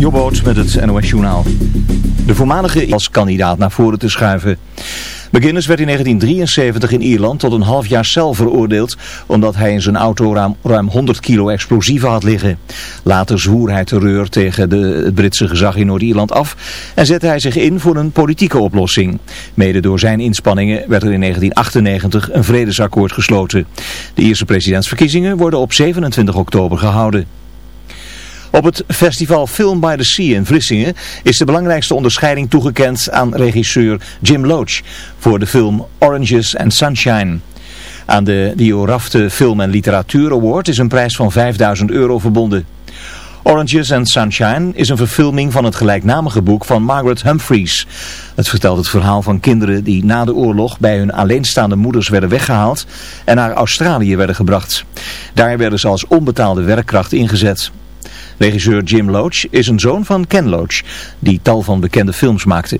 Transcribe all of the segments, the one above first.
Jobboot met het NOS Journaal. De voormalige als kandidaat naar voren te schuiven. McGuinness werd in 1973 in Ierland tot een half jaar cel veroordeeld omdat hij in zijn auto ruim, ruim 100 kilo explosieven had liggen. Later zwoer hij terreur tegen de, het Britse gezag in Noord-Ierland af en zette hij zich in voor een politieke oplossing. Mede door zijn inspanningen werd er in 1998 een vredesakkoord gesloten. De Ierse presidentsverkiezingen worden op 27 oktober gehouden. Op het festival Film by the Sea in Vlissingen is de belangrijkste onderscheiding toegekend aan regisseur Jim Loach voor de film Oranges and Sunshine. Aan de Diorafte Film en Literatuur Award is een prijs van 5000 euro verbonden. Oranges and Sunshine is een verfilming van het gelijknamige boek van Margaret Humphreys. Het vertelt het verhaal van kinderen die na de oorlog bij hun alleenstaande moeders werden weggehaald en naar Australië werden gebracht. Daar werden ze als onbetaalde werkkracht ingezet. Regisseur Jim Loach is een zoon van Ken Loach, die tal van bekende films maakte.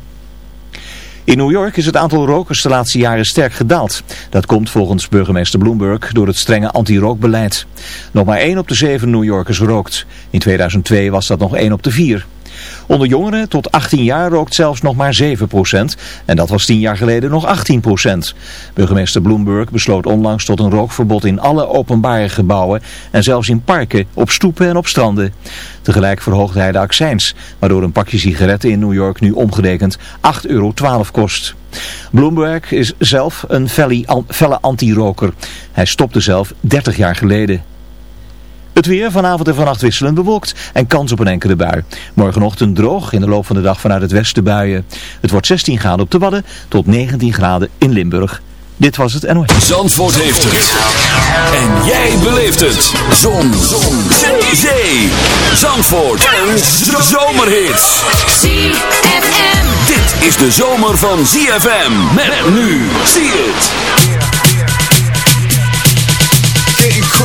In New York is het aantal rokers de laatste jaren sterk gedaald. Dat komt volgens burgemeester Bloomberg door het strenge anti-rookbeleid. Nog maar 1 op de 7 New Yorkers rookt. In 2002 was dat nog 1 op de 4. Onder jongeren tot 18 jaar rookt zelfs nog maar 7% en dat was 10 jaar geleden nog 18%. Burgemeester Bloomberg besloot onlangs tot een rookverbod in alle openbare gebouwen en zelfs in parken, op stoepen en op stranden. Tegelijk verhoogde hij de accijns, waardoor een pakje sigaretten in New York nu omgerekend 8,12 euro kost. Bloomberg is zelf een felle anti-roker. Hij stopte zelf 30 jaar geleden. Het weer vanavond en vannacht wisselend bewolkt en kans op een enkele bui. Morgenochtend droog, in de loop van de dag vanuit het westen buien. Het wordt 16 graden op de Wadden tot 19 graden in Limburg. Dit was het NOS. Zandvoort heeft het. En jij beleeft het. Zon. Zon. Zee. Zee. Zandvoort. En zomerhits. ZFM. Dit is de zomer van ZFM. Met nu. Zie het.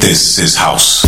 This is house.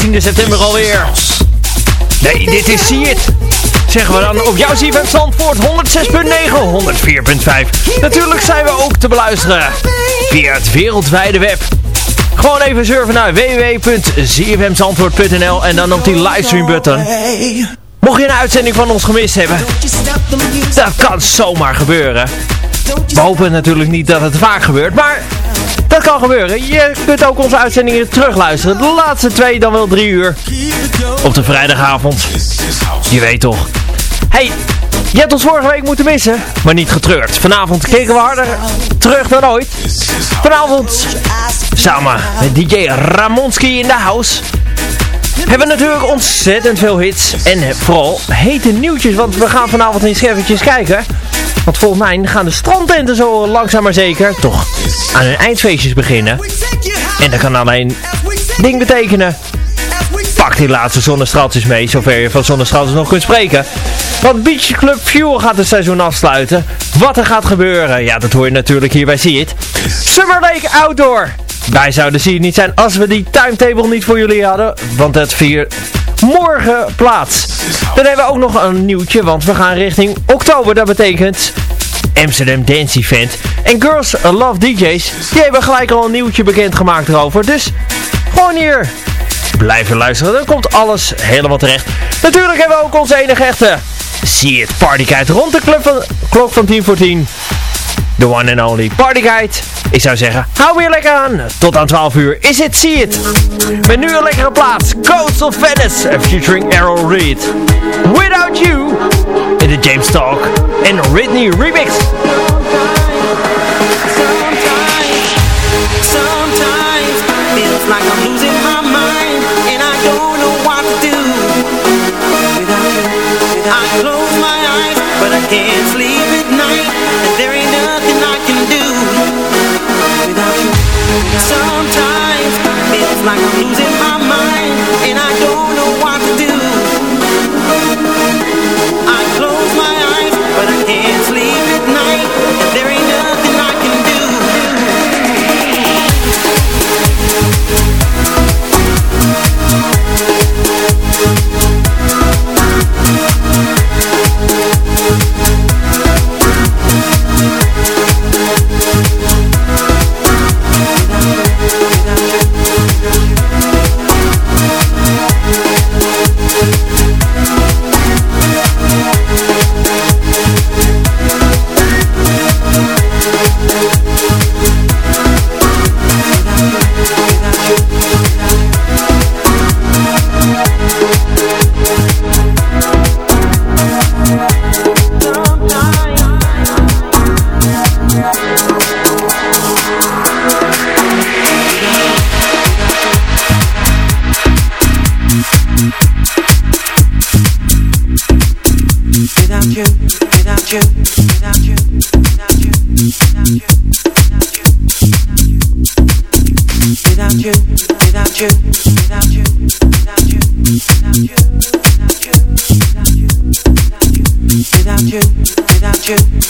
16 september alweer. Nee, dit is See It. Zeggen we dan op jouw CFM Zandvoort 106.9, 104.5. Natuurlijk zijn we ook te beluisteren via het wereldwijde web. Gewoon even surfen naar www.zfmzandvoort.nl en dan op die livestream button. Mocht je een uitzending van ons gemist hebben, dat kan zomaar gebeuren. We hopen natuurlijk niet dat het vaak gebeurt, maar gebeuren. Je kunt ook onze uitzendingen terugluisteren. De laatste twee, dan wel drie uur. Op de vrijdagavond. Je weet toch. Hey, je hebt ons vorige week moeten missen. Maar niet getreurd. Vanavond keken we harder terug dan ooit. Vanavond samen met DJ Ramonski in de house. Hebben we natuurlijk ontzettend veel hits. En vooral hete nieuwtjes. Want we gaan vanavond eens eventjes kijken want volgens mij gaan de strandtenten zo langzaam maar zeker toch aan hun eindfeestjes beginnen. En dat kan alleen ding betekenen. Pak die laatste zonnestraaltjes mee, zover je van zonnestraaltjes nog kunt spreken. Want Beach Club Fuel gaat het seizoen afsluiten. Wat er gaat gebeuren, ja dat hoor je natuurlijk hier bij See It. Summer Lake Outdoor. Wij zouden zien niet zijn als we die timetable niet voor jullie hadden. Want het vier morgen plaats. Dan hebben we ook nog een nieuwtje, want we gaan richting oktober. Dat betekent Amsterdam Dance Event. En Girls Love DJs, die hebben gelijk al een nieuwtje bekendgemaakt erover. Dus gewoon hier blijven luisteren. Dan komt alles helemaal terecht. Natuurlijk hebben we ook onze enige echte See It Party Guide rond de club van, klok van 10 voor 10. The one and only Party Guide. Ik zou zeggen, hou weer lekker aan. Tot aan 12 uur is het See It. Met nu een lekkere plaats. Coast of Venice featuring Errol Reed. Without You. In de James Talk en Ridney remix. feels like I'm losing my mind and I don't know what to do. I close my eyes, but I can't sleep at night, and there ain't nothing I can do without you. Sometimes feels like I'm losing my mind and I don't know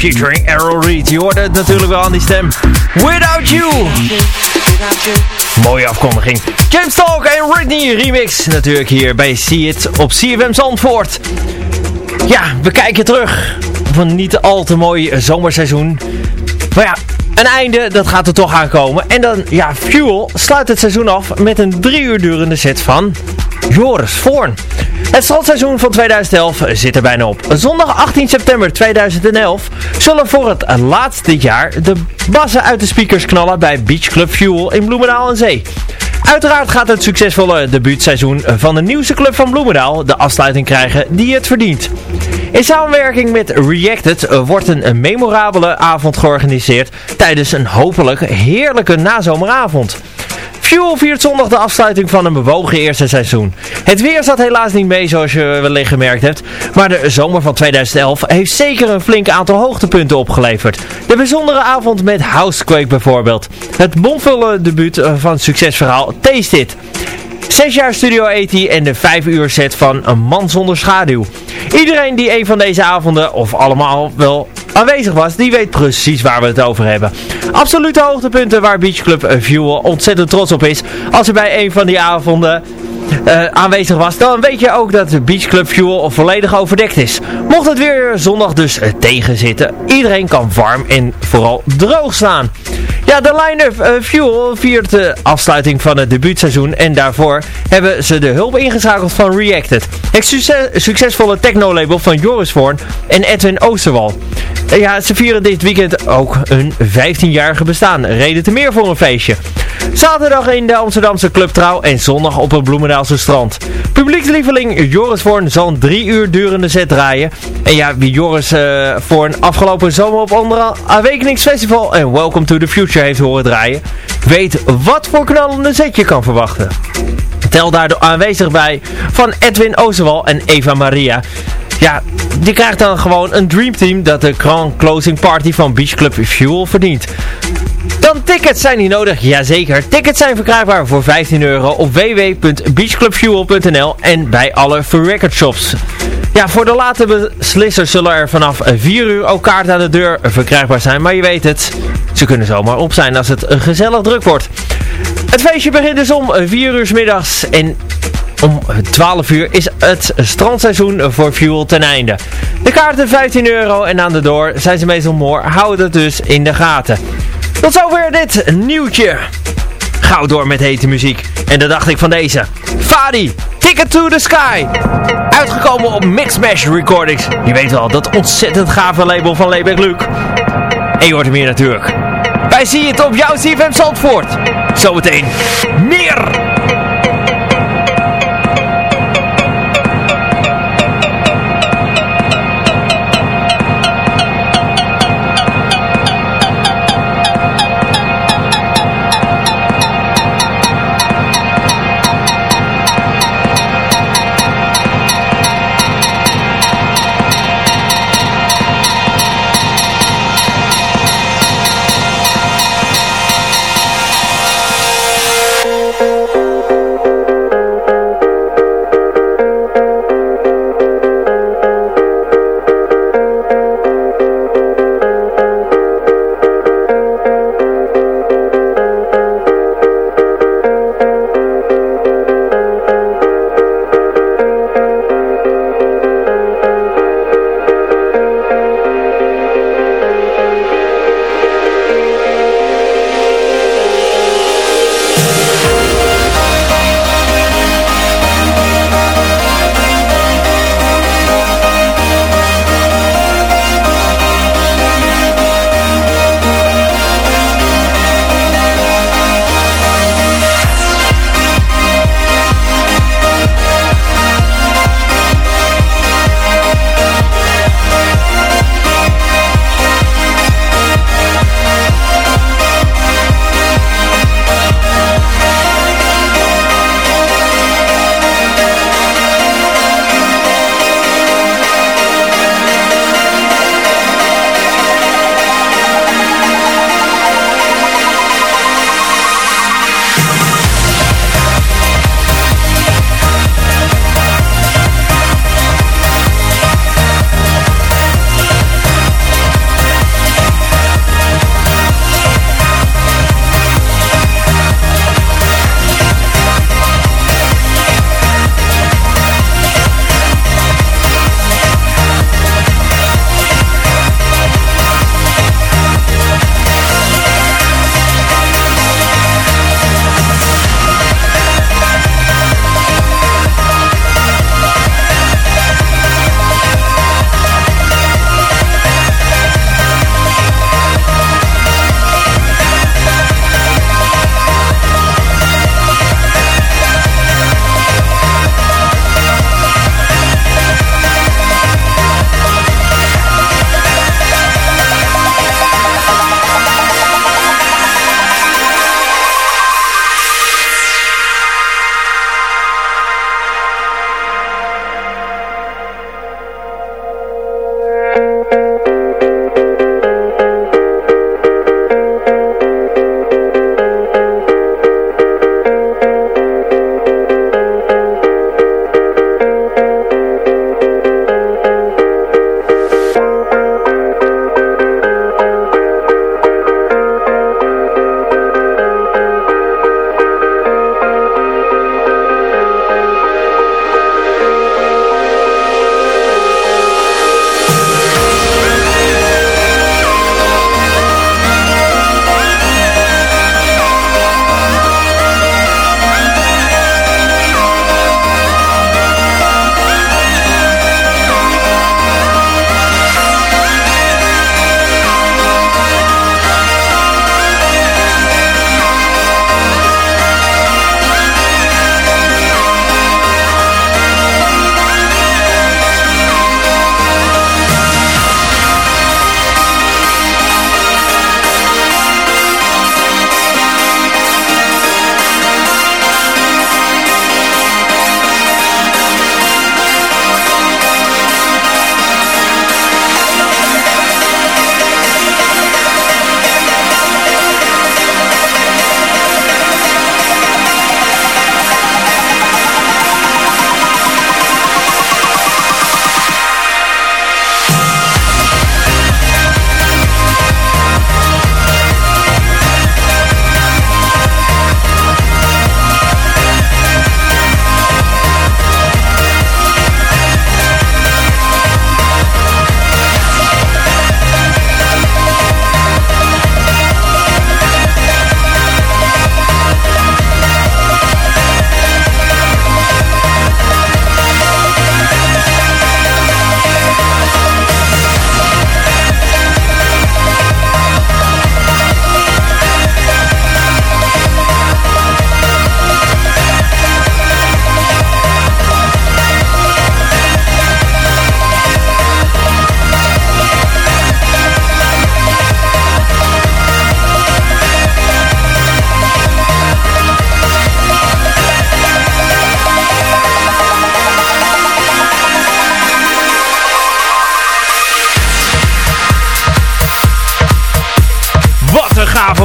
featuring Errol Reed. Je hoorde het natuurlijk wel aan die stem. Without You. Mooie afkondiging. James Talk en Whitney remix. Natuurlijk hier bij See It op CFM Zandvoort. Ja, we kijken terug een niet al te mooi zomerseizoen. Maar ja, een einde, dat gaat er toch aankomen. En dan, ja, Fuel sluit het seizoen af met een drie uur durende set van Joris Voorn. Het slotseizoen van 2011 zit er bijna op. Zondag 18 september 2011 zullen voor het laatst dit jaar de bassen uit de speakers knallen bij Beach Club Fuel in Bloemendaal en Zee. Uiteraard gaat het succesvolle debuutseizoen van de nieuwste club van Bloemendaal de afsluiting krijgen die het verdient. In samenwerking met Reacted wordt een memorabele avond georganiseerd tijdens een hopelijk heerlijke nazomeravond. Fuel viert zondag de afsluiting van een bewogen eerste seizoen. Het weer zat helaas niet mee zoals je wellicht gemerkt hebt. Maar de zomer van 2011 heeft zeker een flink aantal hoogtepunten opgeleverd. De bijzondere avond met Housequake bijvoorbeeld. Het bomvolle debuut van het succesverhaal Taste It. 6 jaar Studio 80 en de 5 uur set van Een Man Zonder Schaduw. Iedereen die een van deze avonden, of allemaal wel aanwezig was, die weet precies waar we het over hebben. Absolute hoogtepunten waar Beach Club Fuel ontzettend trots op is. Als er bij een van die avonden uh, aanwezig was, dan weet je ook dat de Beach Club Fuel volledig overdekt is. Mocht het weer zondag dus tegenzitten, iedereen kan warm en vooral droog staan. Ja, de line-up uh, Fuel viert de afsluiting van het debuutseizoen en daarvoor hebben ze de hulp ingeschakeld van Reacted. Het succes succesvolle techno-label van Joris Voorn en Edwin Oosterwal. ja, ze vieren dit weekend ook een 15-jarige bestaan. Reden te meer voor een feestje. Zaterdag in de Amsterdamse Club Trouw en zondag op het Bloemendaalse strand. Publiekslieveling Joris Voorn zal een drie uur durende set draaien. En ja, wie Joris uh, Voorn afgelopen zomer op onder Awakeningsfestival en Welcome to the Future heeft horen draaien, weet wat voor knallende set je kan verwachten. Tel daar aanwezig bij van Edwin Oosterwal en Eva Maria. Ja, die krijgt dan gewoon een dreamteam dat de Grand Closing Party van Beach Club Fuel verdient. Tickets zijn niet nodig, jazeker. Tickets zijn verkrijgbaar voor 15 euro op www.beachclubfuel.nl en bij alle free record shops. Ja, voor de late beslissers zullen er vanaf 4 uur ook kaarten aan de deur verkrijgbaar zijn. Maar je weet het, ze kunnen zomaar op zijn als het gezellig druk wordt. Het feestje begint dus om 4 uur middags en om 12 uur is het strandseizoen voor Fuel ten einde. De kaarten 15 euro en aan de door zijn ze meestal mooi. Houd het dus in de gaten. Tot zover dit nieuwtje. gauw door met hete muziek. En dan dacht ik van deze. Fadi, Ticket to the Sky. Uitgekomen op Mixmash Recordings. Je weet wel, dat ontzettend gave label van Lebeck Luke. En je hoort hem hier natuurlijk. Wij zien het op jouw CFM Zandvoort. Zometeen meer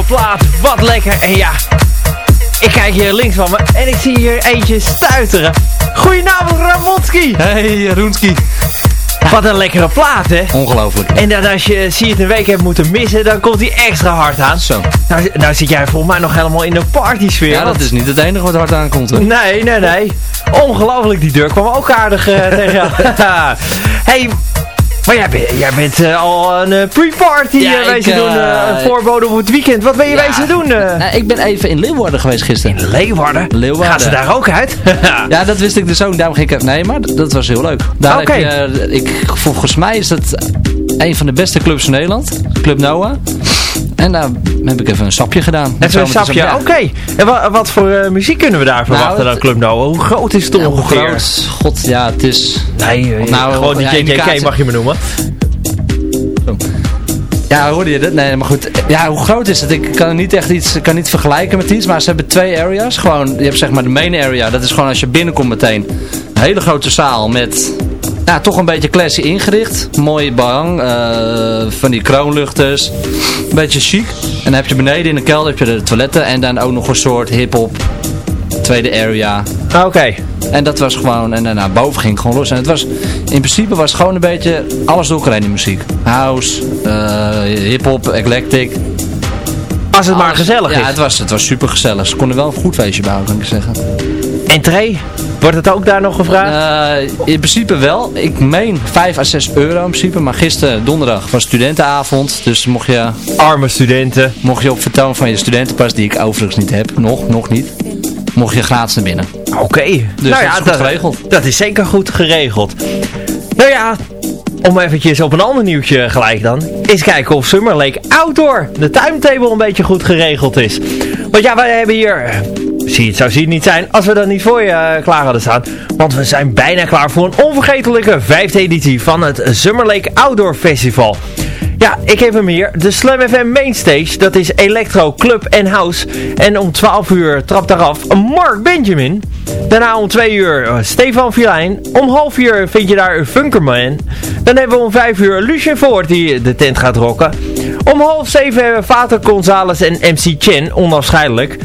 plaat. Wat lekker. En ja, ik kijk hier links van me en ik zie hier eentje stuiteren. Goedenavond Ramonski. Hey, Roenski. Wat een lekkere plaat, hè? Ongelooflijk. En dan als je zie het een week hebt moeten missen, dan komt hij extra hard aan. Zo. Nou, nou zit jij volgens mij nog helemaal in de party sfeer. Ja, dat is niet het enige wat hard aankomt. Hè? Nee, nee, nee. Ongelooflijk, die deur kwam ook aardig uh, tegen jou. hey, maar jij, bent, jij bent uh, al een uh, pre-party Ja, uh, ik, wezen doen, een voorbode op het weekend. Wat ben je Ja. wezen doen? Nou, ik ben even in Leeuwarden geweest gisteren. Leeuwarden? Leeuwarden. Gaan ze daar ook uit? Ja, dat wist ik dus ook. Daarom ging ik... Nee, maar dat, was heel leuk. Daar Oké. heb je, ik, volgens mij is dat een van de beste clubs van Nederland. Club Noah. En daar heb ik even een sapje gedaan. Even een sapje, ja. oké. En wa- wat voor eh, muziek kunnen we daar verwachten Nou, dan, Club Noah? Hoe groot is het hoe ongeveer? groot? God, ja, het is... Nee, eh, Nou, gewoon ja, die JJK mag je me noemen. Ja, hoorde je dat? Nee, maar goed. Ja, hoe groot is het? Ik kan niet echt iets, ik kan niet vergelijken met iets, maar ze hebben twee areas. Gewoon, je hebt zeg maar de main area, dat is gewoon als je binnenkomt meteen. Een hele grote zaal met, ja, toch een beetje classy ingericht. Mooie behang, eh, van die kroonluchters. Een beetje chic. En dan heb je beneden in de kelder heb je de toiletten en dan ook nog een soort hip-hop tweede area. Oké. En dat was gewoon, en daarna boven ging het gewoon los. En het was, in principe was het gewoon een beetje alles door elkaar die muziek. House, eh hip-hop, eclectic. Als het maar gezellig ja, is. het was, het was super gezellig. Ze konden wel een goed feestje bouwen, kan ik zeggen. Entree? Wordt het ook daar nog gevraagd? Eh, in principe wel. Ik meen 5 à 6 euro in principe. Maar gisteren, donderdag, was studentenavond. Dus mocht je, Arme studenten. mocht je op vertoon van je studentenpas, die ik overigens niet heb, nog, nog niet. Mocht je gratis naar binnen. Oké. Dus dat is goed geregeld. Dat is zeker goed geregeld. Nou ja, om eventjes op een ander nieuwtje gelijk dan. Eens kijken of Summer Lake Outdoor, de timetable een beetje goed geregeld is. Want ja, wij hebben hier... Zie het, zou zie het niet zijn als we dat niet voor je eh, klaar hadden staan. Want we zijn bijna klaar voor een onvergetelijke vijfde editie van het Summer Lake Outdoor Festival. Ja, ik heb hem hier. De Slam FM Mainstage. Dat is Electro, Club en House. En om 12 uur trapt daaraf Mark Benjamin. Daarna om 2 uur eh, Stefan Vilijn. Om half uur vind je daar Funkerman. Dan hebben we om 5 uur Lucien Voort die de tent gaat rocken. Om half 7 hebben we Vater Gonzalez en MC Chen, onafscheidelijk.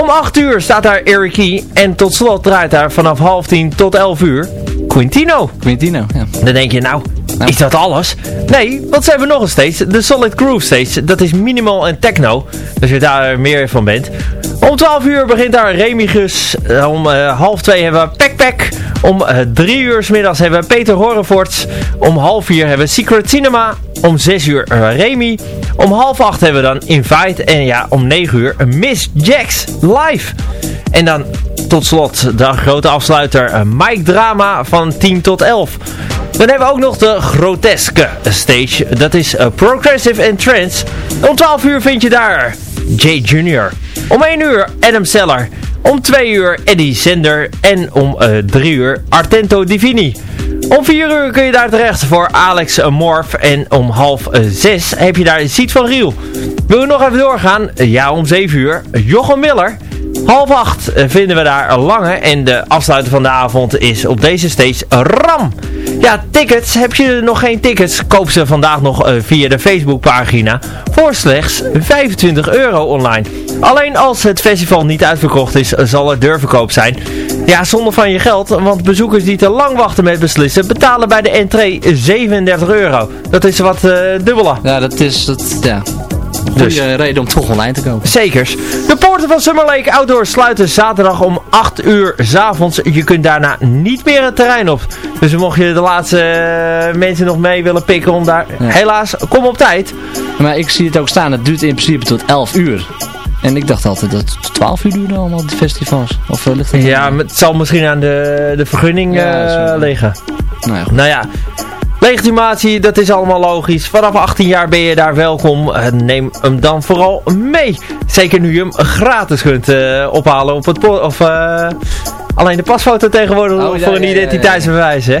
Om 8 uur staat daar Eric Key. En tot slot draait daar vanaf half 10 tot 11 uur Quintino. Quintino, ja. Dan denk je, Nou. Is dat alles? Nee, want ze hebben nog een stage. De Solid Groove Stage. Dat is minimal en techno. Dus je daar meer van bent. Om 12 uur begint daar Remigus. Eh, Om eh, half 2 hebben we Packpack. Om 3 uur 's middags hebben we Peter Horreforts. Om half 4 hebben we Secret Cinema. Om 6 uur eh, Remy. Om half 8 hebben we dan Invite. En ja, om 9 uur Miss Jax live. En dan tot slot de grote afsluiter eh, Mike Drama van 10 tot 11. Dan hebben we ook nog de groteske stage. Dat is eh, Progressive and Trance. Om 12 uur vind je daar Jay Jr. Om 1 uur Adam Seller. Om 2 uur Eddie Zender. En om 3 uur Artento Divini. Om 4 uur kun je daar terecht voor Alex Morf. En om half 6 heb je daar Ziet van Riel. Wil je nog even doorgaan? Ja, om 7 uur Jochem Miller. Half acht vinden we daar lange en de afsluiter van de avond is op deze stage RAM. Ja, tickets. Heb je nog geen tickets? Koop ze vandaag nog eh, via de Facebookpagina voor slechts 25 euro online. Alleen als het festival niet uitverkocht is, zal er deurverkoop zijn. Ja, zonder van je geld, want bezoekers die te lang wachten met beslissen betalen bij de entree 37 euro. Dat is wat eh dubbele. Ja, dat is, dat, ja. Dus. Reden om toch online te kopen. Zekers. De poorten van Summer Lake Outdoor sluiten zaterdag om 8 uur s avonds. Je kunt daarna niet meer het terrein op. Dus mocht je de laatste eh, mensen nog mee willen pikken om daar... Ja. Helaas, kom op tijd. Maar ik zie het ook staan, het duurt in principe tot 11 uur. En ik dacht altijd dat het tot 12 uur duurde allemaal, die festivals. Of eh, ligt dat Ja, maar het zal misschien aan de, de vergunning Ja, eh, liggen. Nou ja, goed. Nou ja, legitimatie, dat is allemaal logisch. Vanaf 18 jaar ben je daar welkom. Eh, Neem hem dan vooral mee. Zeker nu je hem gratis kunt eh, ophalen op het... Of eh, alleen de pasfoto tegenwoordig Oh, ja, voor een ja, ja, ja. identiteitsbewijs, hè.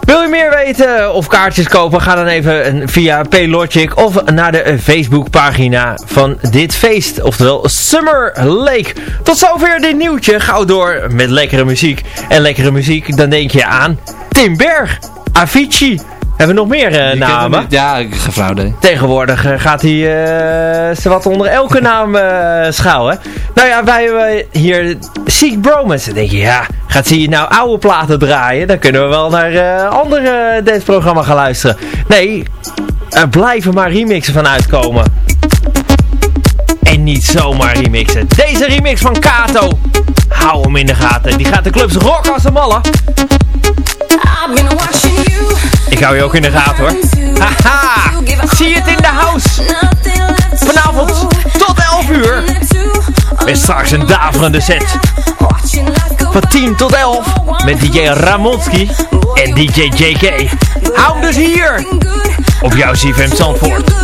Wil je meer weten of kaartjes kopen? Ga dan even via Paylogic of naar de Facebookpagina van dit feest. Oftewel Summer Lake. Tot zover dit nieuwtje. Gauw door met lekkere muziek. En lekkere muziek, dan denk je aan Tim Berg, Avicii, Hebben we nog meer uh, namen? Ja, fraude. Tegenwoordig uh, gaat hij uh, ze wat onder elke naam schouwen. Nou ja, wij hebben hier Seek Bromance. Dan denk je, ja, gaat hij nou oude platen draaien? Dan kunnen we wel naar andere danceprogramma gaan luisteren. Nee, er blijven maar remixen van uitkomen. En niet zomaar remixen. Deze remix van Kato. Hou hem in de gaten. Die gaat de clubs rock als een malle. Ik hou je ook in de gaten hoor. Haha, zie het in de house. Vanavond tot 11 uur. Met straks een daverende set. Van 10 tot 11 met DJ Ramonski en DJ JK. Hou hem dus hier. Op jouw CFM Zandvoort.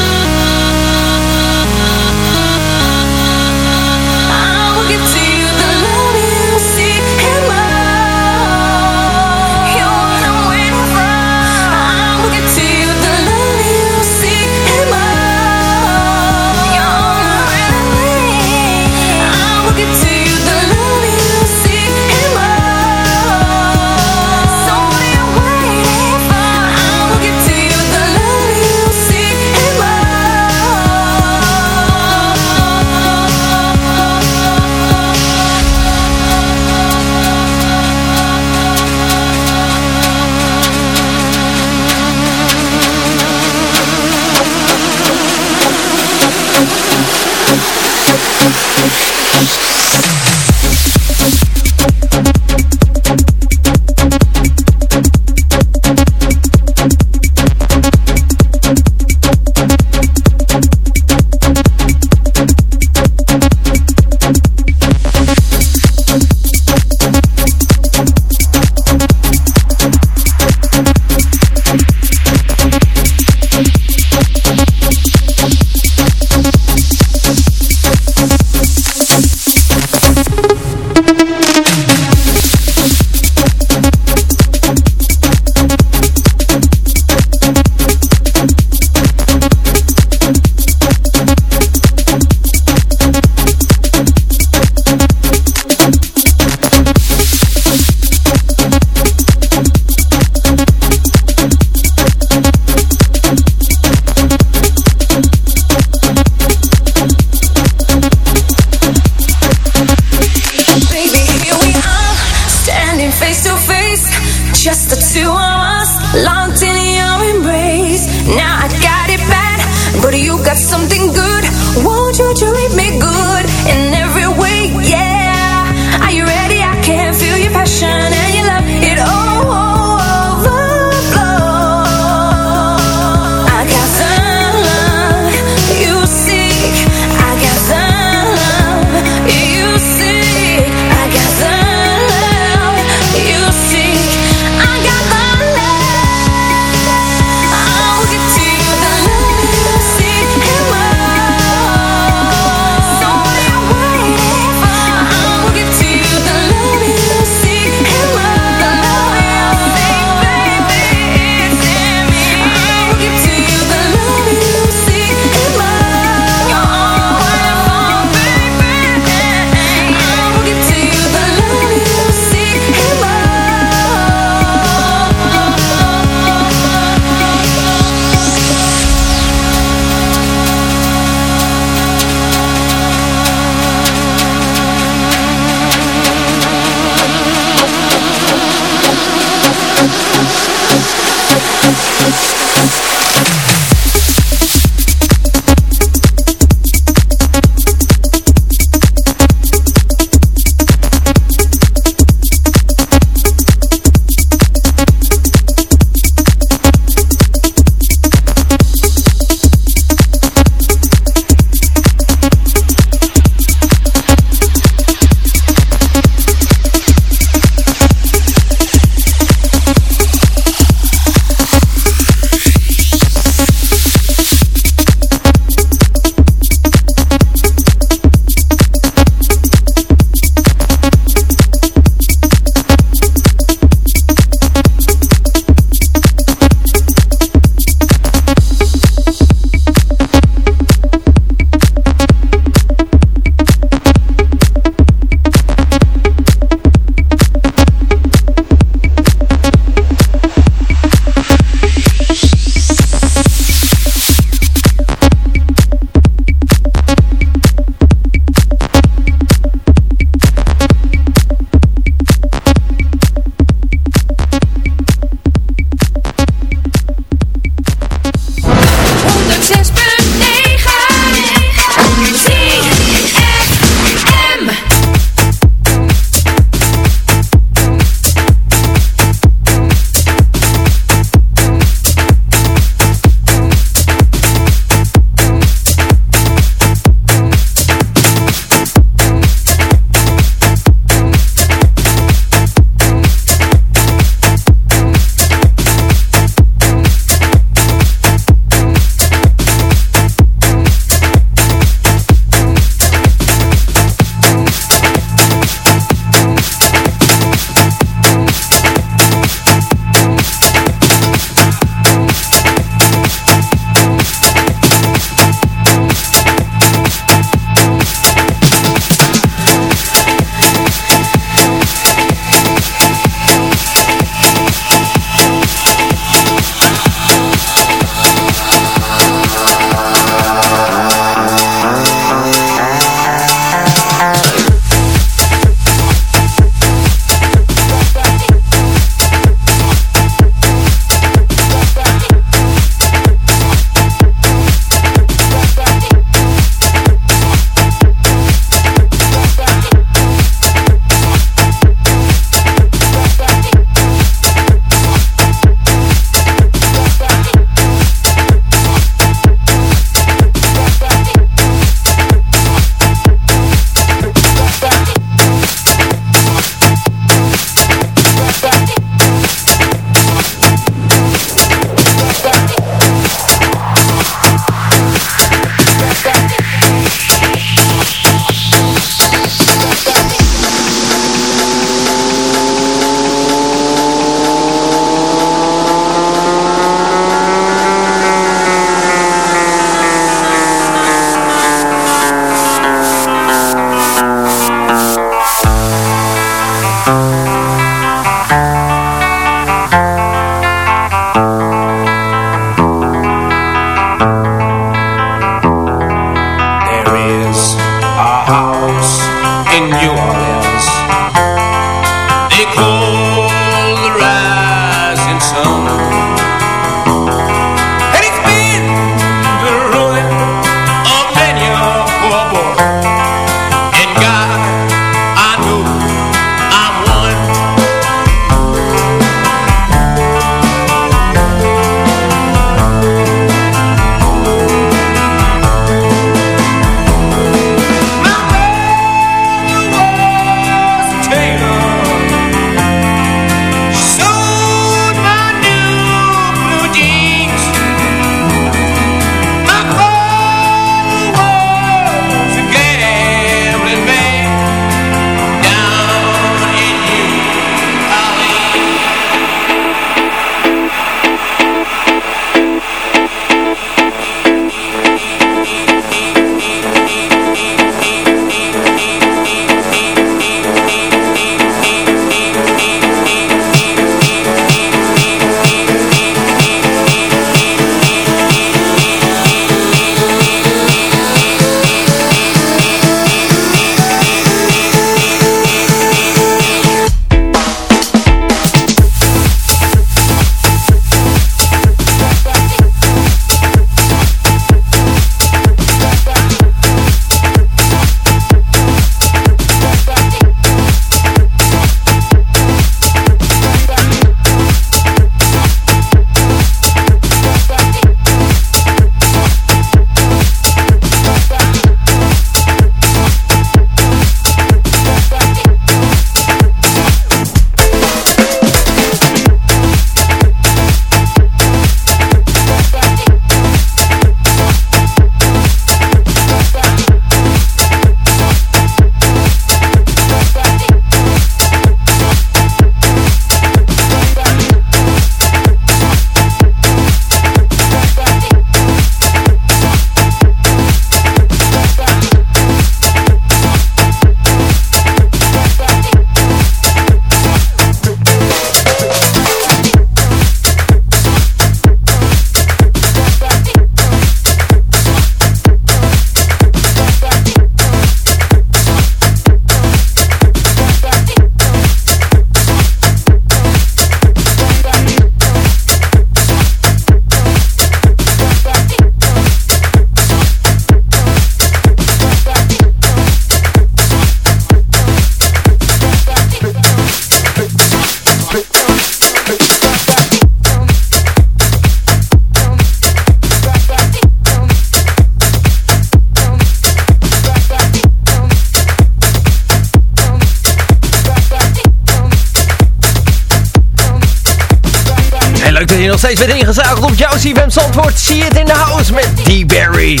Steeds bent ingezuigd op jouw CFM Zandvoort. See it in the house met D-Berry.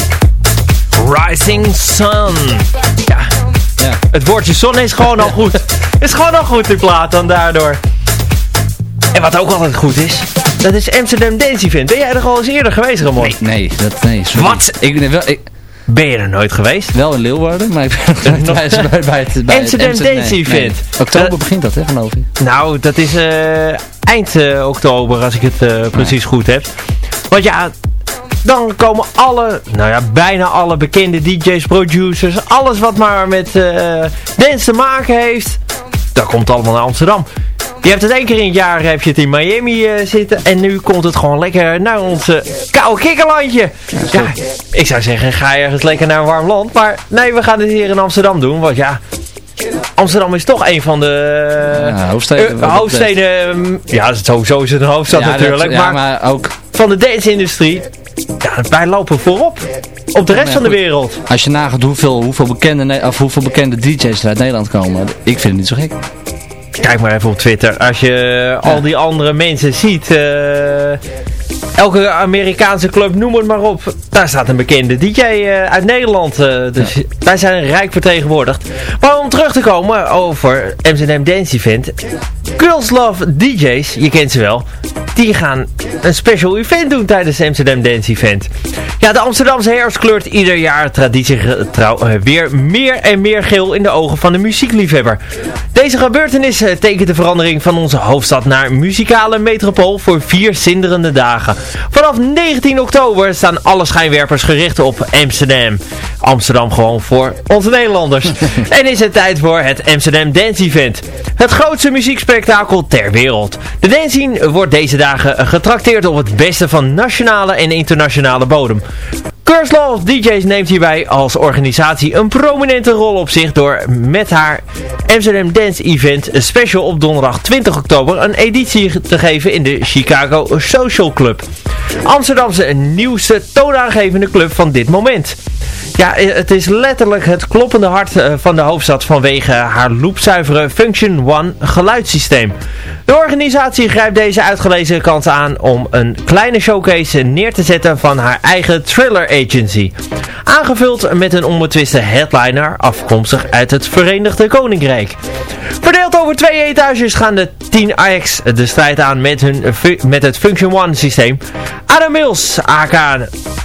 Rising Sun. Ja. ja, het woordje zon is gewoon al goed. is gewoon al goed in plaat dan daardoor. En wat ook altijd goed is, dat is Amsterdam Dance Event. Ben jij er al eens eerder geweest, Ramon? Nee, nee, dat, nee Wat? Ik, wel, ik, ben je er nooit geweest? Wel in Leeuwarden, maar ik ben nog bij, bij, bij, het, bij Amsterdam Dance Event. Oktober begint dat, hè, geloof ik. Nou, dat is uh, eind uh, oktober, als ik het uh, precies goed heb. Want ja, dan komen alle, nou ja, bijna alle bekende DJ's, producers, alles wat maar met dance te maken heeft, dat komt allemaal naar Amsterdam. Je hebt het één keer in het jaar heb je het in Miami uh, zitten. En nu komt het gewoon lekker naar ons uh, koude kikkerlandje. Ja, ik zou zeggen, ga ergens lekker naar een warm land. Maar nee, we gaan het hier in Amsterdam doen. Want ja, Amsterdam is toch een van de ja, hoofdsteden. Uh, hoofdsteden mm, ja, sowieso is het een hoofdstad ja, natuurlijk. Dat, maar, maar, ook van de dance-industrie. Ja, wij lopen voorop. Op de rest van de wereld. Als je nagaat hoeveel, hoeveel, bekende, of hoeveel bekende DJ's er uit Nederland komen. Ik vind het niet zo gek. Kijk maar even op Twitter. Als je al die andere mensen ziet. Uh, elke Amerikaanse club, noem het maar op. Daar staat een bekende DJ uh, uit Nederland. Uh, dus ja. wij zijn rijk vertegenwoordigd. Maar om terug te komen over Amsterdam Dance Event. Girls Love DJ's, je kent ze wel. Die gaan een special event doen tijdens Amsterdam Dance Event. Ja, de Amsterdamse herfst kleurt ieder jaar traditiegetrouw weer meer en meer geel in de ogen van de muziekliefhebber. Deze gebeurtenis tekent de verandering van onze hoofdstad naar muzikale metropool voor vier zinderende dagen. Vanaf 19 oktober staan alle schijnwerpers gericht op Amsterdam. Amsterdam gewoon voor onze Nederlanders. en is het tijd voor het Amsterdam Dance Event. Het grootste muziekspektakel ter wereld. De dancing wordt deze dagen getrakteerd op het beste van nationale en internationale bodem. Curse Law DJs neemt hierbij als organisatie een prominente rol op zich door met haar Amsterdam Dance Event special op donderdag 20 oktober een editie te geven in de Chicago Social Club. Amsterdamse nieuwste toonaangevende club van dit moment. Ja, het is letterlijk het kloppende hart van de hoofdstad vanwege haar loopzuivere Function One geluidssysteem. De organisatie grijpt deze uitgelezen kans aan om een kleine showcase neer te zetten van haar eigen Thriller Agency. Aangevuld met een onbetwiste headliner afkomstig uit het Verenigde Koninkrijk. Verdeeld over twee etages gaan de 10 Ajax de strijd aan met, hun, met het Function One systeem. Adam Mills, AK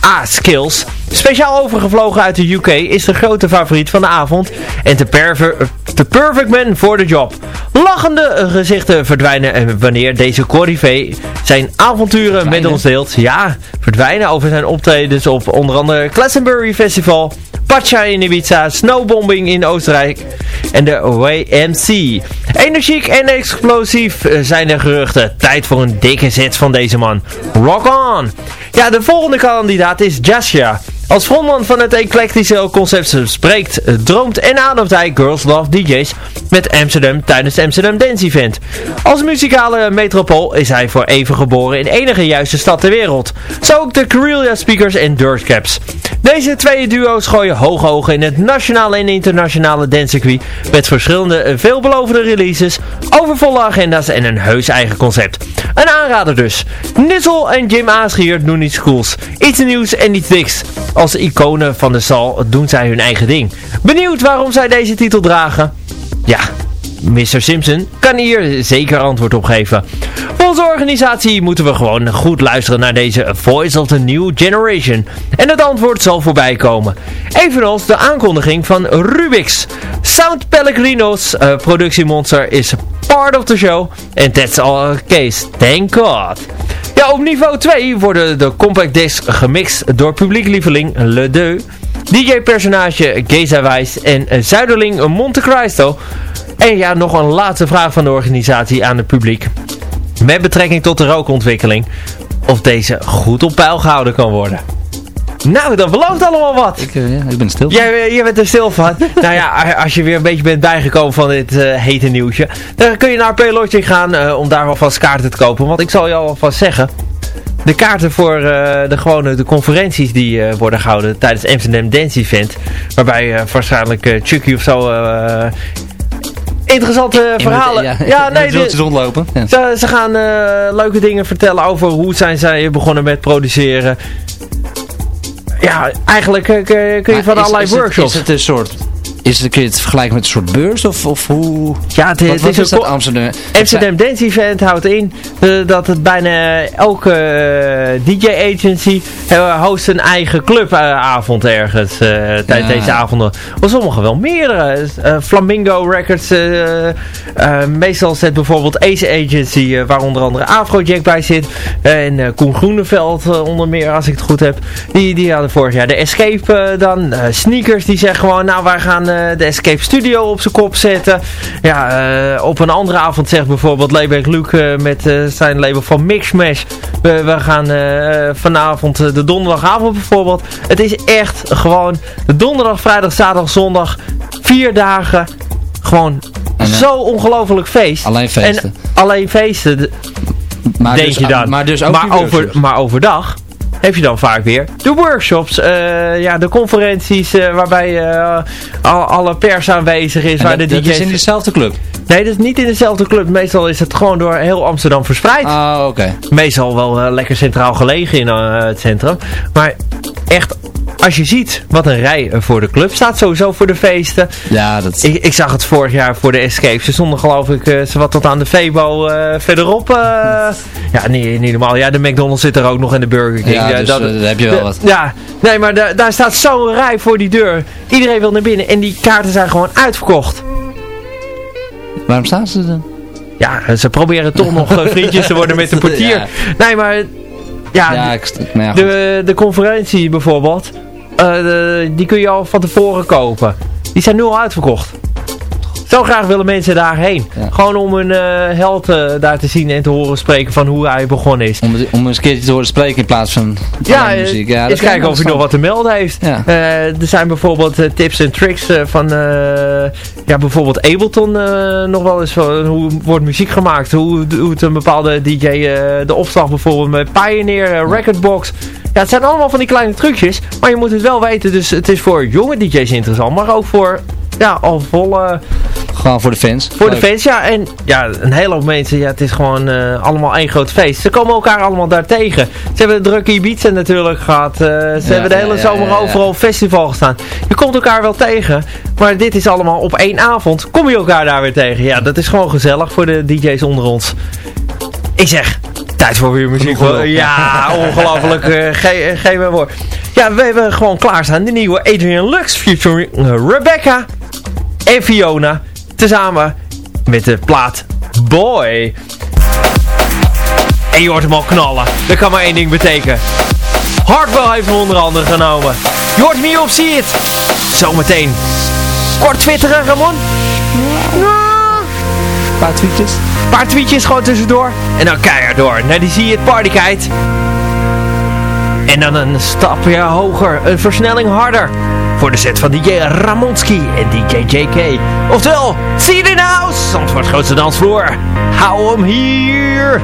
A-Skills, speciaal overgevlogen uit de UK, is de grote favoriet van de avond en de, de perfect man voor de job. Lachende gezichten verdwijnen wanneer deze corrivé zijn avonturen verdwijnen. met ons deelt. Ja, verdwijnen over zijn optredens op onder andere Glastonbury Festival, Pacha in Ibiza, Snowbombing in Oostenrijk en de YMC. Energiek en explosief zijn de geruchten. Tijd voor een dikke zet van deze man. Rock on! Ja, de volgende kandidaat is Jasja. Als frontman van het eclectische concept spreekt, droomt en ademt hij Girls Love DJ's met Amsterdam tijdens het Amsterdam Dance Event. Als muzikale metropool is hij voor even geboren in enige juiste stad ter wereld. Zo ook de Carillia Speakers en Dirtcaps. Deze twee duo's gooien hoog ogen in het nationale en internationale dancecircuit met verschillende veelbelovende releases, overvolle agenda's en een heus eigen concept. Een aanrader dus. Nissel en Jim Aasgier doen iets cools, iets nieuws en iets diks. Als iconen van de sal doen zij hun eigen ding. Benieuwd waarom zij deze titel dragen? Ja, Mr. Simpson kan hier zeker antwoord op geven. Voor onze organisatie moeten we gewoon goed luisteren naar deze Voice of the New Generation. En het antwoord zal voorbij komen. Evenals de aankondiging van Rubix. Sound Pellegrino's uh, productiemonster is part of the show. And that's all case. Thank God. Op niveau 2 worden de compact discs gemixt door publieklieveling Le Deux. DJ-personage Geza Wijs en Zuiderling Monte Cristo. En ja, nog een laatste vraag van de organisatie aan het publiek. Met betrekking tot de rookontwikkeling. Of deze goed op peil gehouden kan worden. Nou, dat belooft allemaal wat. Ik, uh, ja, ik ben stil. Jij, jij bent er stil van. nou ja, als je weer een beetje bent bijgekomen van dit uh, hete nieuwtje. Dan kun je naar Paylotje gaan uh, om daar alvast kaarten te kopen. Want ik zal je alvast zeggen. De kaarten voor de gewone de conferenties die worden gehouden tijdens Amsterdam Dance Event. Waarbij waarschijnlijk Chucky of zo interessante verhalen. Ja, Ja, nee, nee, de- rondlopen. Ja. ze, ze gaan eh, leuke dingen vertellen over hoe zijn zij begonnen met produceren. Ja, eigenlijk eh, kun je- van allerlei het- workshops. Is het een soort... Is het, kun je het vergelijken met een soort beurs? Of, of hoe... ja, het, Wat, het wat is is dat Amsterdam? Amsterdam Dance Event houdt in eh, dat het bijna elke eh, DJ-agency host een eigen clubavond ergens tijdens Ja. deze avonden. Of sommigen wel meerdere. Flamingo Records, meestal zet bijvoorbeeld Ace Agency, waar onder andere Afrojack bij zit. en Koen Groeneveld onder meer, als ik het goed heb. Die, die hadden vorig jaar de Escape dan. Sneakers die zeggen gewoon, nou wij gaan de Escape Studio op zijn kop zetten. Ja, eh, op een andere avond zegt bijvoorbeeld Lebeck Luc eh, met eh, zijn label van Mixmash. We, we gaan eh, vanavond eh, de donderdagavond bijvoorbeeld. Het is echt gewoon de donderdag, vrijdag, zaterdag, zondag. Vier dagen. Gewoon En, eh, zo ongelooflijk feest. Alleen feesten. En alleen feesten, Maar denk dus, je dan. Maar dus ook maar, over, maar overdag heb je dan vaak weer de workshops, eh, ja, de conferenties eh, waarbij eh, al, alle pers aanwezig is. En waar dat, de dat DJ's... is in dezelfde club? Nee, dat is niet in dezelfde club. Meestal is het gewoon door heel Amsterdam verspreid. Ah, oké. Meestal wel lekker centraal gelegen in het centrum. Maar echt, als je ziet wat een rij er voor de club staat, sowieso voor de feesten. Ja, dat... Ik, ik zag het vorig jaar voor de Escape. Ze stonden geloof ik eh, ze wat tot aan de Febo eh, verderop. eh. ja, niet, niet normaal. Ja, de McDonald's zit er ook nog in de Burger King. Ja, dus, daar heb je wel wat. Ja, nee, maar daar, daar staat zo'n rij voor die deur. Iedereen wil naar binnen en die kaarten zijn gewoon uitverkocht. Waarom staan ze dan? Ja, ze proberen toch nog vriendjes te worden met de portier. Ja. Nee, maar ja, Ja, ik... Maar ja, de, de conferentie bijvoorbeeld, die kun je al van tevoren kopen. Die zijn nu al uitverkocht. Zo graag willen mensen daarheen. Ja. Gewoon om hun eh, held eh, daar te zien en te horen spreken van hoe hij begonnen is. Om, om eens een keertje te horen spreken in plaats van Ja, eh, muziek. Ja, eens kijken of hij nog wat te melden heeft. Ja. Er zijn bijvoorbeeld tips en tricks van, ja, bijvoorbeeld Ableton nog wel eens. Van, hoe wordt muziek gemaakt? Hoe doet een bepaalde DJ de opslag bijvoorbeeld met Pioneer, Recordbox. Ja, het zijn allemaal van die kleine trucjes, maar je moet het wel weten. Dus het is voor jonge DJ's interessant, maar ook voor ja, al volle... Gewoon voor de fans. Voor de fans, ja. En ja, een hele hoop mensen, ja, het is gewoon eh, allemaal één groot feest. Ze komen elkaar allemaal daar tegen. Ze hebben de drukke Ibiza natuurlijk gehad. eh, ze hebben de hele ja, zomer ja, overal festival gestaan. Je komt elkaar wel tegen. Maar dit is allemaal op één avond. Kom je elkaar daar weer tegen. Ja, dat is gewoon gezellig voor de DJ's onder ons. Ik zeg, tijd voor weer muziek. Ja, ongelooflijk. eh, ge geef me woord. Ja, we hebben gewoon klaarstaan de nieuwe Adrian Lux featuring Rebecca en Fiona. Tezamen met de plaat Boy. En je hoort hem al knallen. Dat kan maar één ding betekenen. Hardwell heeft hem onder andere genomen. Je hoort hem hier op See It. Zometeen. Kort twitteren, Ramon. Een paar tweetjes. Een paar tweetjes gewoon tussendoor. En dan keihard door naar die See It partykite. En dan een stapje hoger. Een versnelling harder. Voor de set van DJ Ramonski en DJ JK. Oftewel, See It in the House. Zandvoorts grootste dansvloer. Hou hem hier.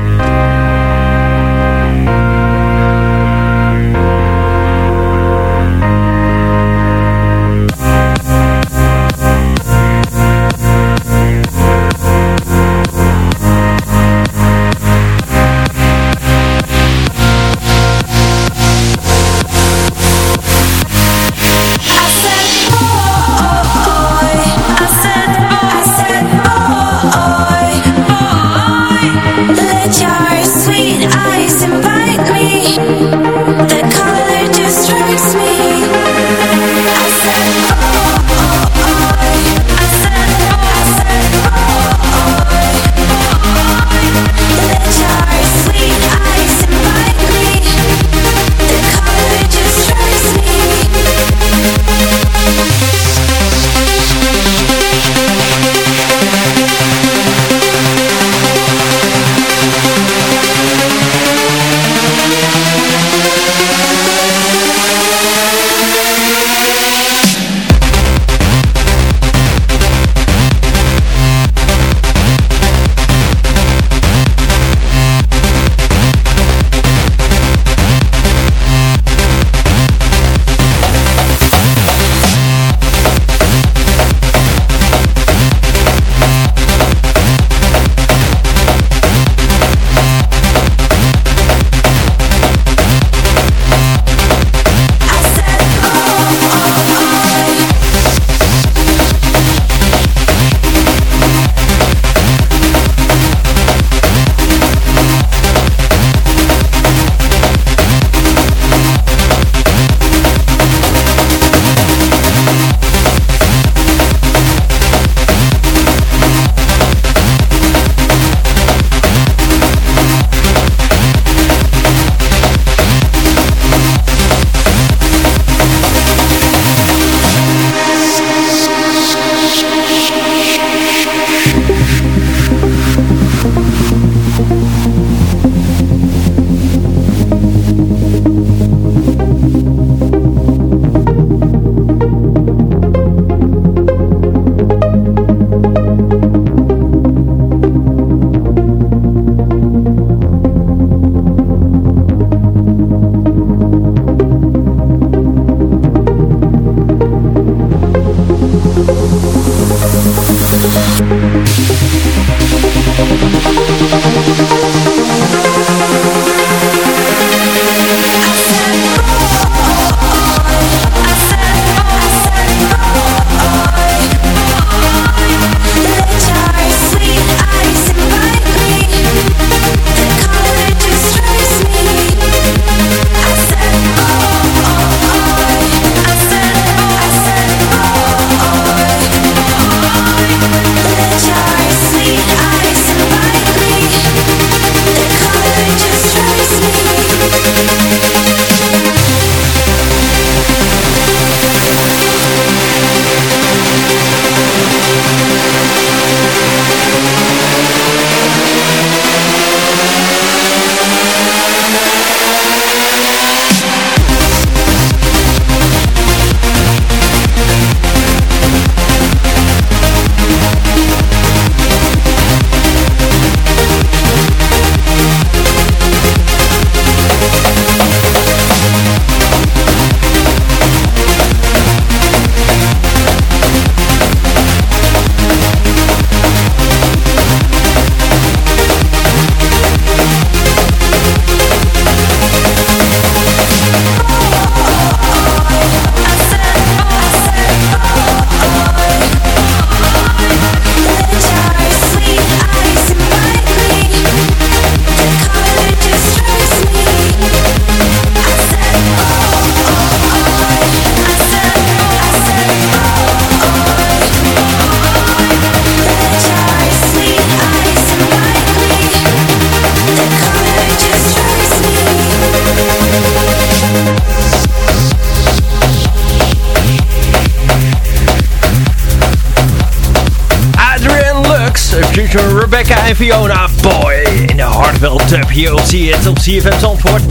CFM Zandvoort.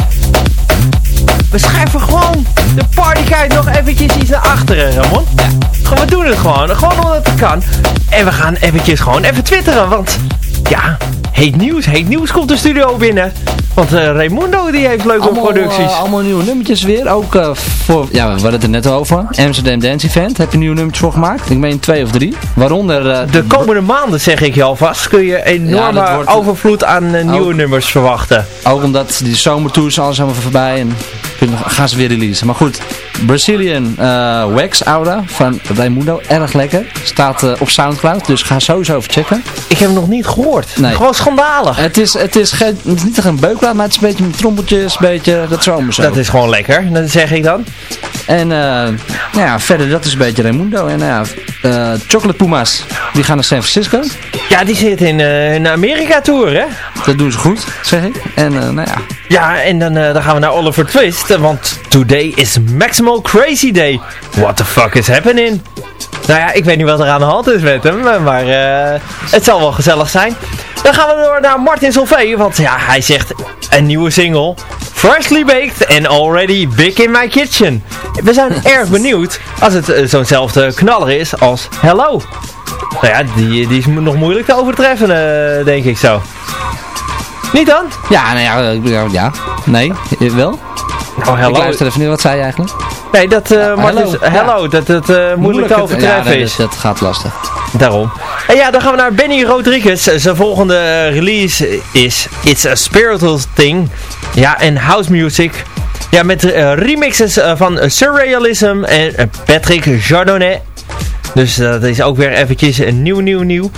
We schuiven gewoon de partykite nog eventjes iets naar achteren, Ramon. Ja. We doen het gewoon. Gewoon omdat het kan. En we gaan eventjes gewoon even twitteren. Want ja, heet nieuws. Heet nieuws komt de studio binnen. Want uh, Raimundo die heeft leuke allemaal, producties. Uh, allemaal nieuwe nummertjes weer. Ook uh, voor, ja we hadden het er net over. Amsterdam Dance Event. Heb je nieuwe nummertjes voor gemaakt? Ik meen twee of drie. Waaronder... de komende maanden zeg ik je alvast. Kun je enorme ja, wordt, overvloed aan nieuwe nummers verwachten. Ook omdat die zomertours alles allemaal voorbij. En gaan ze weer releasen. Maar goed. Brazilian Wax Aura van Raimundo. Erg lekker. Staat op Soundcloud. Dus ga sowieso even checken. Ik heb hem nog niet gehoord. Nee. Gewoon schandalig. Het is, het is, geen, het is niet echt een beuk maar het is een beetje met trommeltjes, een beetje dat zomer zo. Dat is gewoon lekker, dat zeg ik dan. En uh, nou ja, verder dat is een beetje Raimundo. En uh, uh, Chocolate Puma's, die gaan naar San Francisco. Ja, die zitten in, in Amerika tour, hè? Dat doen ze goed, zeg ik. En nou ja. Ja, en dan, dan gaan we naar Oliver Twist, want today is Crazy Day. What the fuck is happening? Nou ja, ik weet niet wat er aan de hand is met hem, maar het zal wel gezellig zijn. Dan gaan we door naar Martin Solveig, want ja, hij zegt een nieuwe single. Freshly baked and already big in my kitchen. We zijn erg benieuwd als het uh, zo'nzelfde knaller is als Hello. Nou ja, die, die is nog moeilijk te overtreffen, uh, denk ik zo. Niet dan? Ja, nou ja, ja. Nee, wel. Oh, hello. Ik luister even nu, wat zei je eigenlijk? Nee, dat uh, ja, Martin, hello, hello ja. dat het uh, moeilijk, moeilijk te overtreffen ja, is. Dat, dat gaat lastig. Daarom. En ja, dan gaan we naar Benny Rodriguez. Zijn volgende release is It's a Spiritual Thing. Ja, en house music. Ja, met remixes van Surrealism en Patrick Jardonnet. Dus dat is ook weer eventjes nieuw, nieuw, nieuw.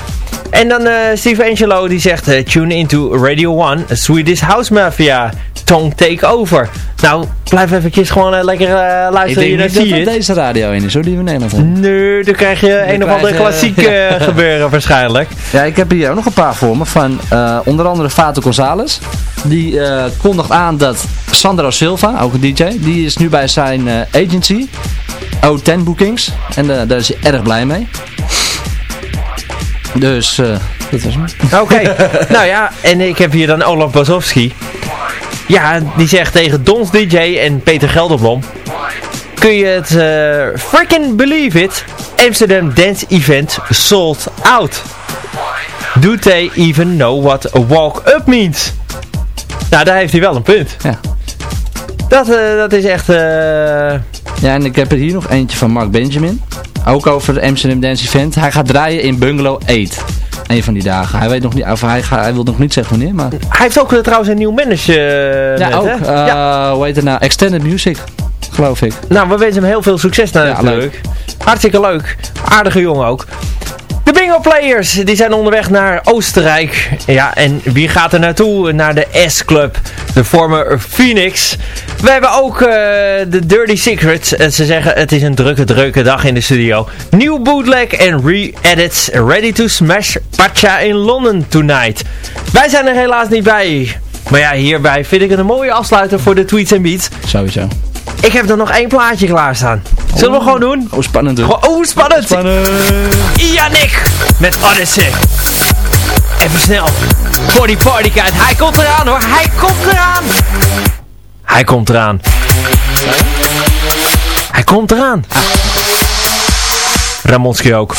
En dan Steve Angelo die zegt Tune into Radio 1, Swedish House Mafia. Tong Take Over. Nou, blijf eventjes gewoon uh, lekker uh, luisteren. Ik denk niet dat, dat deze radio in is hoor, die we in Nederland hebben. Nee, dan krijg je dan een of andere klassiek uh, gebeuren waarschijnlijk. Ja, ik heb hier ook nog een paar voor me van onder andere Fato Gonzalez. Die kondigt aan dat Sandro Silva, ook een DJ, die is nu bij zijn agency, O10 Bookings. En daar is hij erg blij mee. Dus, dit was hem. Oké, nou ja, en ik heb hier dan Olaf Bazowski. Ja, die zegt tegen Dons DJ en Peter Gelderblom. Kun je het uh, freaking believe it? Amsterdam Dance Event sold out. Do they even know what a walk-up means? Nou, daar heeft hij wel een punt. Ja. Dat, uh, dat is echt... Uh... Ja, en ik heb er hier nog eentje van Mark Benjamin. Ook over de Amsterdam Dance Event. Hij gaat draaien in Bungalow 8. Een van die dagen. Hij weet nog niet, of hij, gaat, hij wil nog niet zeggen wanneer, maar... Hij heeft ook uh, trouwens een nieuw manager. Uh, ja, ook. Hè? Uh, ja. Hoe heet het nou? Extended Music, geloof ik. Nou, we wensen hem heel veel succes natuurlijk. Ja, leuk. Hartstikke leuk. Aardige jongen ook. De bingo players, die zijn onderweg naar Oostenrijk. Ja, en wie gaat er naartoe? Naar de S-Club, de former Phoenix. We hebben ook uh, de Dirty Secrets. En ze zeggen het is een drukke, drukke dag in de studio. Nieuw bootleg en re-edits ready to smash Pacha in London tonight. Wij zijn er helaas niet bij. Maar ja, hierbij vind ik het een mooie afsluiter voor de Tweets en Beats. Sowieso. Ik heb er nog één plaatje klaarstaan. Zullen we gewoon doen? Oh, spannend. Oh, oh spannend. spannend. Yannick met Odyssey. Even snel. Voor die partykite. Hij komt eraan hoor. Hij komt eraan. Hij komt eraan. Hij komt eraan. Ah. Ramonski ook.